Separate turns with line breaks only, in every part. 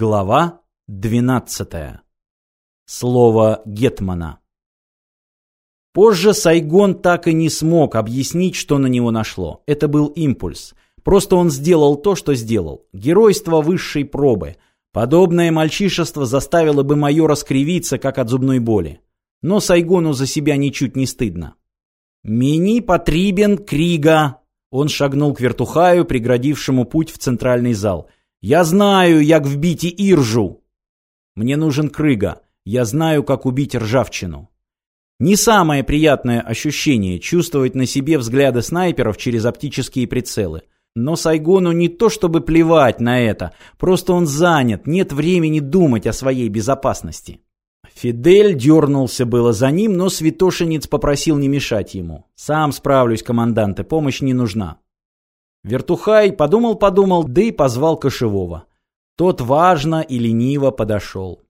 Глава 12. Слово Гетмана. Позже Сайгон так и не смог объяснить, что на него нашло. Это был импульс. Просто он сделал то, что сделал. Геройство высшей пробы. Подобное мальчишество заставило бы майора скривиться, как от зубной боли. Но Сайгону за себя ничуть не стыдно. «Мини потребен Крига!» Он шагнул к вертухаю, преградившему путь в центральный зал – я знаю, як вбить иржу. Мне нужен крыга. Я знаю, как убить ржавчину. Не самое приятное ощущение чувствовать на себе взгляды снайперов через оптические прицелы. Но Сайгону не то чтобы плевать на это, просто он занят, нет времени думать о своей безопасности. Фидель дернулся было за ним, но святошинец попросил не мешать ему. «Сам справлюсь, команданты, помощь не нужна». Вертухай подумал-подумал, да и позвал кошевого. Тот важно и лениво подошел.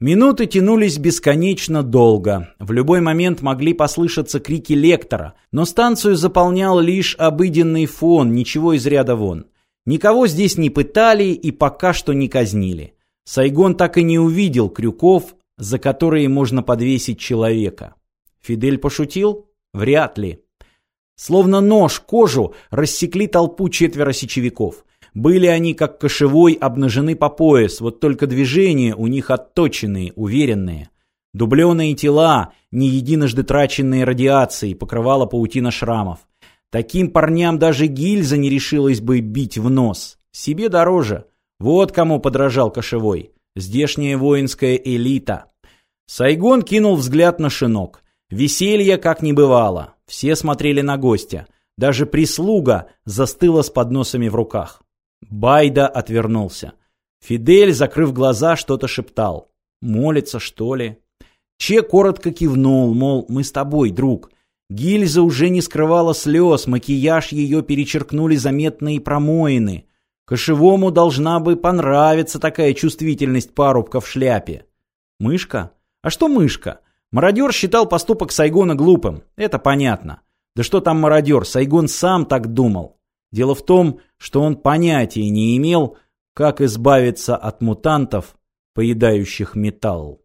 Минуты тянулись бесконечно долго. В любой момент могли послышаться крики лектора, но станцию заполнял лишь обыденный фон, ничего из ряда вон. Никого здесь не пытали и пока что не казнили. Сайгон так и не увидел крюков, за которые можно подвесить человека. Фидель пошутил? Вряд ли. Словно нож кожу рассекли толпу четверо сечевиков. Были они, как кошевой, обнажены по пояс, вот только движения у них отточенные, уверенные. Дубленые тела, не единожды траченные радиацией, покрывала паутина шрамов. Таким парням даже гильза не решилась бы бить в нос. Себе дороже. Вот кому подражал кошевой. Здешняя воинская элита. Сайгон кинул взгляд на шинок. Веселья как не бывало. Все смотрели на гостя. Даже прислуга застыла с подносами в руках. Байда отвернулся. Фидель, закрыв глаза, что-то шептал. Молится, что ли? Че коротко кивнул, мол, мы с тобой, друг. Гильза уже не скрывала слез, макияж ее перечеркнули заметные промоины. Кошевому должна бы понравиться такая чувствительность парубка в шляпе. Мышка? А что мышка? Мародер считал поступок Сайгона глупым. Это понятно. Да что там мародер, Сайгон сам так думал. Дело в том, что он понятия не имел, как избавиться от мутантов, поедающих металл.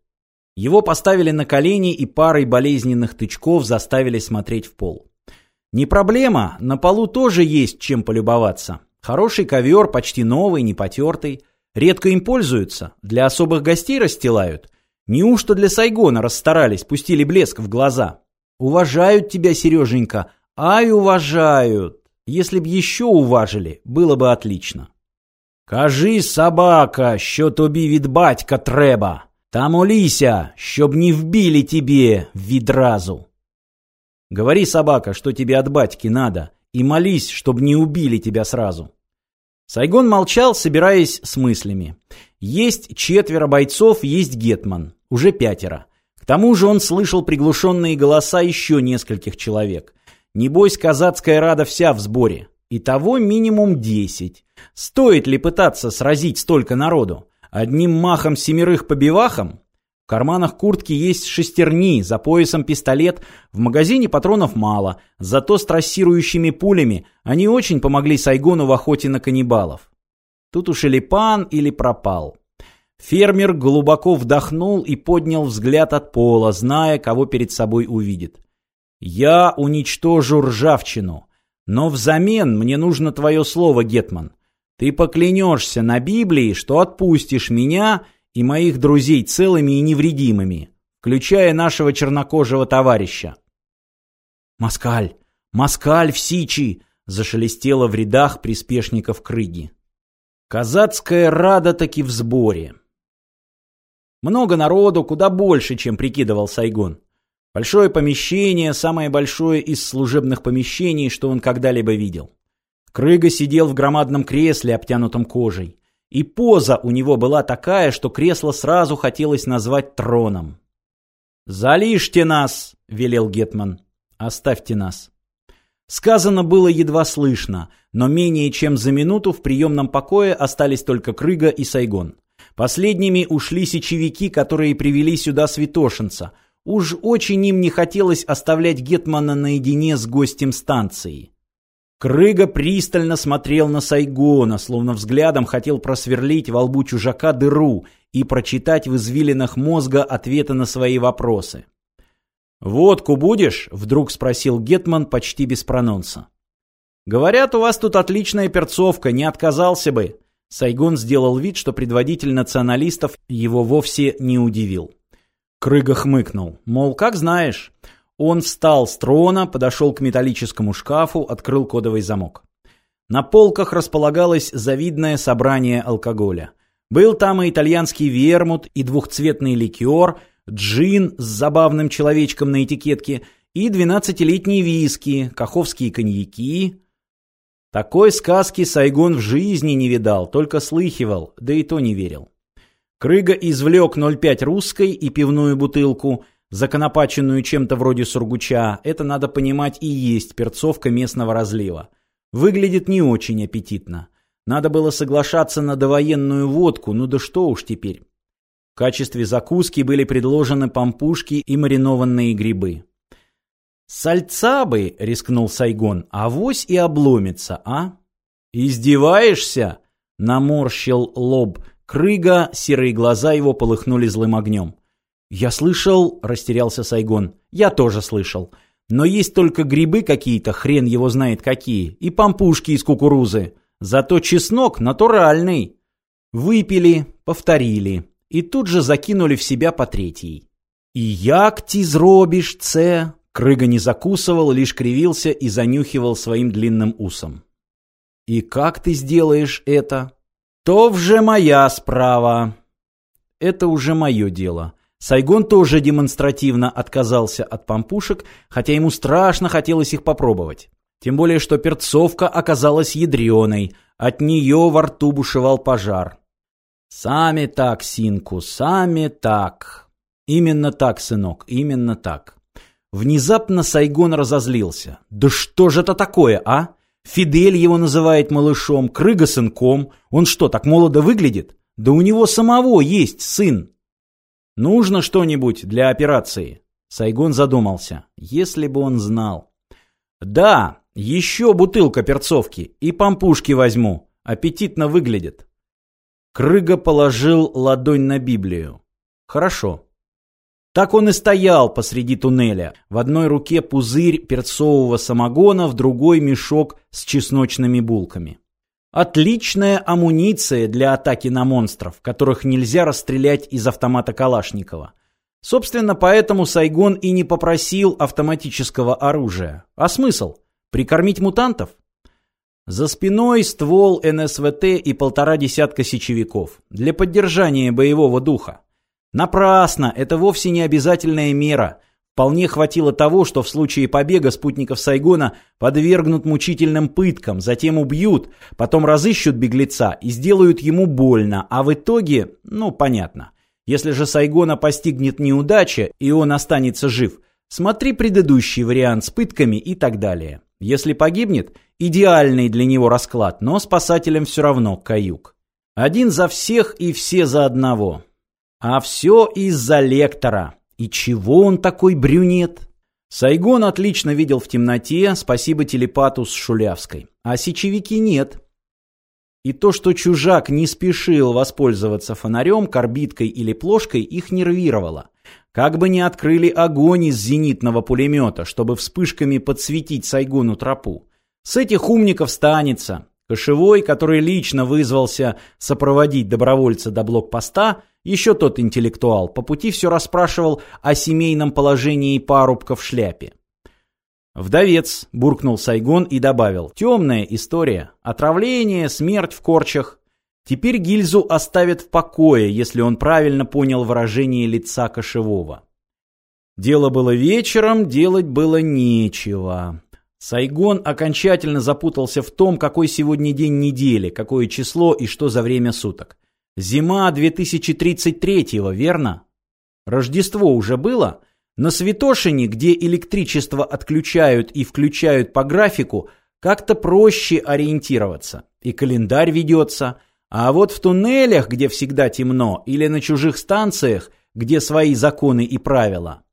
Его поставили на колени и парой болезненных тычков заставили смотреть в пол. Не проблема, на полу тоже есть чем полюбоваться. Хороший ковер, почти новый, не потертый. Редко им пользуются, для особых гостей расстилают – Неужто для Сайгона расстарались, пустили блеск в глаза? Уважают тебя, Сереженька, ай, уважают. Если б еще уважили, было бы отлично. Кажи, собака, що тобі від батька треба. Та молися, щоб не вбили тебе відразу. Говори, собака, что тебе от батьки надо, и молись, чтобы не убили тебя сразу. Сайгон молчал, собираясь с мыслями. Есть четверо бойцов, есть гетман. Уже пятеро. К тому же он слышал приглушенные голоса еще нескольких человек. Небось, казацкая рада вся в сборе. Итого минимум десять. Стоит ли пытаться сразить столько народу? Одним махом семерых побивахом? В карманах куртки есть шестерни, за поясом пистолет, в магазине патронов мало, зато с трассирующими пулями они очень помогли Сайгону в охоте на каннибалов. Тут уж или пан, или пропал. Фермер глубоко вдохнул и поднял взгляд от пола, зная, кого перед собой увидит. «Я уничтожу ржавчину, но взамен мне нужно твое слово, Гетман. Ты поклянешься на Библии, что отпустишь меня и моих друзей целыми и невредимыми, включая нашего чернокожего товарища». «Москаль! Москаль в Сичи!» зашелестело в рядах приспешников Крыги. Казацкая рада таки в сборе. Много народу, куда больше, чем прикидывал Сайгон. Большое помещение, самое большое из служебных помещений, что он когда-либо видел. Крыга сидел в громадном кресле, обтянутом кожей. И поза у него была такая, что кресло сразу хотелось назвать троном. «Залишьте нас!» — велел Гетман. «Оставьте нас». Сказано было едва слышно, но менее чем за минуту в приемном покое остались только Крыга и Сайгон. Последними ушли сечевики, которые привели сюда святошинца. Уж очень им не хотелось оставлять Гетмана наедине с гостем станции. Крыга пристально смотрел на Сайгона, словно взглядом хотел просверлить во лбу чужака дыру и прочитать в извилинах мозга ответы на свои вопросы. «Водку будешь?» — вдруг спросил Гетман почти без прононса. «Говорят, у вас тут отличная перцовка, не отказался бы». Сайгон сделал вид, что предводитель националистов его вовсе не удивил. Крыга хмыкнул, мол, как знаешь. Он встал с трона, подошел к металлическому шкафу, открыл кодовый замок. На полках располагалось завидное собрание алкоголя. Был там и итальянский вермут, и двухцветный ликер, джин с забавным человечком на этикетке, и двенадцатилетние виски, каховские коньяки. Такой сказки Сайгон в жизни не видал, только слыхивал, да и то не верил. Крыга извлек 0,5 русской и пивную бутылку – законопаченную чем-то вроде сургуча, это, надо понимать, и есть перцовка местного разлива. Выглядит не очень аппетитно. Надо было соглашаться на довоенную водку, ну да что уж теперь. В качестве закуски были предложены пампушки и маринованные грибы. «Сальца бы!» — рискнул Сайгон. «Авось и обломится, а?» «Издеваешься?» — наморщил лоб. Крыга, серые глаза его полыхнули злым огнем. «Я слышал...» – растерялся Сайгон. «Я тоже слышал. Но есть только грибы какие-то, хрен его знает какие, и пампушки из кукурузы. Зато чеснок натуральный». Выпили, повторили. И тут же закинули в себя по третьей. «И як ти зробиш це?» Крыга не закусывал, лишь кривился и занюхивал своим длинным усом. «И как ты сделаешь это?» «То вже моя справа». «Это уже мое дело». Сайгон тоже демонстративно отказался от пампушек, хотя ему страшно хотелось их попробовать. Тем более, что перцовка оказалась ядреной, от нее во рту бушевал пожар. «Сами так, Синку, сами так». «Именно так, сынок, именно так». Внезапно Сайгон разозлился. «Да что же это такое, а? Фидель его называет малышом, Крыга сынком. Он что, так молодо выглядит? Да у него самого есть сын». «Нужно что-нибудь для операции?» Сайгон задумался. Если бы он знал. «Да, еще бутылка перцовки. И пампушки возьму. Аппетитно выглядит». Крыга положил ладонь на Библию. «Хорошо». Так он и стоял посреди туннеля. В одной руке пузырь перцового самогона, в другой мешок с чесночными булками. Отличная амуниция для атаки на монстров, которых нельзя расстрелять из автомата Калашникова. Собственно, поэтому Сайгон и не попросил автоматического оружия. А смысл? Прикормить мутантов? За спиной ствол НСВТ и полтора десятка сечевиков. Для поддержания боевого духа. Напрасно, это вовсе не обязательная мера. Вполне хватило того, что в случае побега спутников Сайгона подвергнут мучительным пыткам, затем убьют, потом разыщут беглеца и сделают ему больно, а в итоге, ну, понятно. Если же Сайгона постигнет неудача и он останется жив, смотри предыдущий вариант с пытками и так далее. Если погибнет, идеальный для него расклад, но спасателям все равно каюк. Один за всех и все за одного. А все из-за лектора. И чего он такой брюнет? Сайгон отлично видел в темноте, спасибо телепату с Шулявской. А сечевики нет. И то, что чужак не спешил воспользоваться фонарем, корбиткой или плошкой, их нервировало. Как бы ни открыли огонь из зенитного пулемета, чтобы вспышками подсветить Сайгону тропу. С этих умников станется. Кошевой, который лично вызвался сопроводить добровольца до блокпоста, еще тот интеллектуал, по пути все расспрашивал о семейном положении парубка в шляпе. «Вдовец», — буркнул Сайгон и добавил, «темная история, отравление, смерть в корчах. Теперь гильзу оставят в покое, если он правильно понял выражение лица кошевого». Дело было вечером, делать было нечего. Сайгон окончательно запутался в том, какой сегодня день недели, какое число и что за время суток. Зима 2033-го, верно? Рождество уже было? На Святошине, где электричество отключают и включают по графику, как-то проще ориентироваться. И календарь ведется. А вот в туннелях, где всегда темно, или на чужих станциях, где свои законы и правила.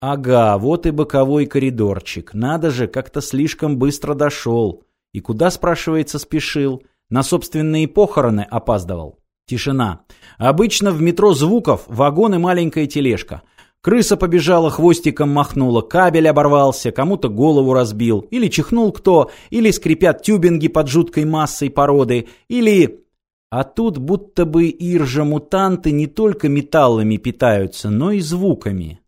Ага, вот и боковой коридорчик. Надо же, как-то слишком быстро дошел. И куда, спрашивается, спешил? На собственные похороны опаздывал. Тишина. Обычно в метро звуков вагон и маленькая тележка. Крыса побежала, хвостиком махнула, кабель оборвался, кому-то голову разбил, или чихнул кто, или скрипят тюбинги под жуткой массой породы, или... А тут будто бы иржа-мутанты не только металлами питаются, но и звуками.